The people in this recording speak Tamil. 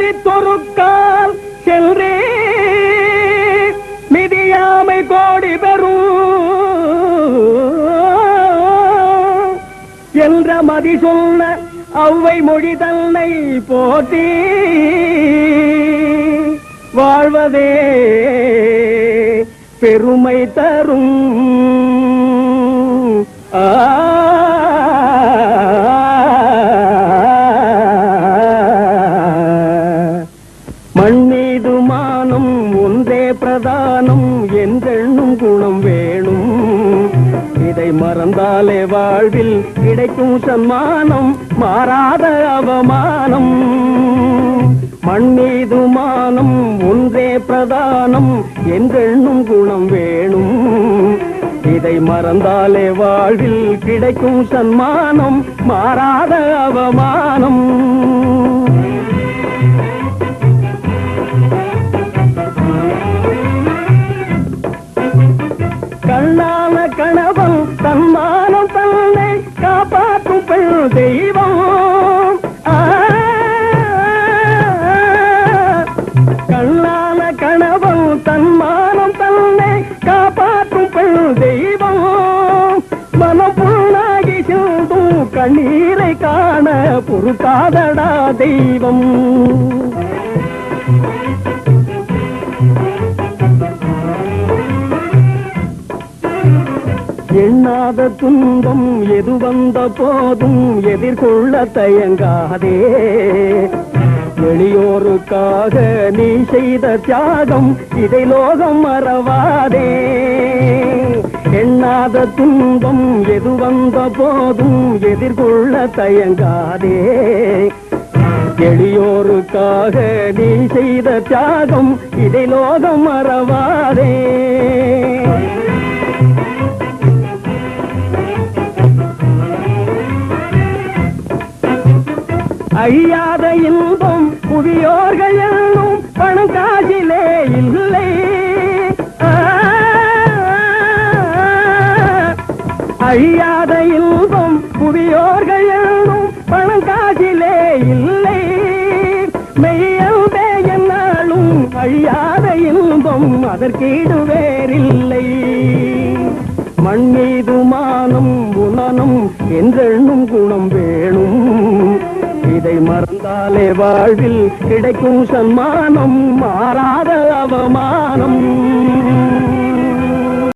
மதி தொருக்கால் செல்றே. மிதியாமை கோடி பெறும் என்ற மதி சொல்ல அவ்வை மொழி தன்னை போட்டி வாழ்வதே பெருமை தரும். ஆ. மண் மீது மானம் ஒன்றே பிரதானம் என்றெண்ணும் குணம் வேணும். இதை மறந்தாலே வாழ்வில் கிடைக்கும் சன்மானம் மாறாத அவமானம். மண் மீது மானம் ஒன்றே பிரதானம் என்றெண்ணும் குணம் வேணும். இதை மறந்தாலே வாழ்வில் கிடைக்கும் சன்மானம் மாறாத அவமானம். கண்ணான கணவன் தன்மானம் தன்னை காப்பாற்றும் பெண் தெய்வம். கண்ணான கணவன் தன்மானம் தன்னை காப்பாற்றும் பெண் தெய்வம். மனம் புண்ணாகி செல்தும் கண்ணீரை காண பொறுக்காதடா தெய்வம். எண்ணாத துன்பம் எது வந்த போதும் எதிர்கொள்ள தயங்காதே. வெளியோருக்காக நீ செய்த தியாகம் இதை லோகம் மறவாதே. எண்ணாத துன்பம் எது வந்த போதும் எதிர்கொள்ள தயங்காதே. எளியோருக்காக நீ செய்த தியாகம் இதை லோகம் மறவாதே. அழியாத இன்பம் புவியோர்கள் என்னும் பணம் காசிலே இல்லை. அழியாத இன்பம் புவியோர்கள் என்னும் பணம் காசிலே இல்லை. மெய்யல்பே என்னாலும் அழியாத இன்பம் அதற்கீடு வேறில்லை. மண் மீது மானம் குணனம் என்றெண்ணும் குணம் வேணும். இதை மறந்தாலே வாழ்வில் கிடைக்கும் சன்மானம் மாறாத அவமானம்.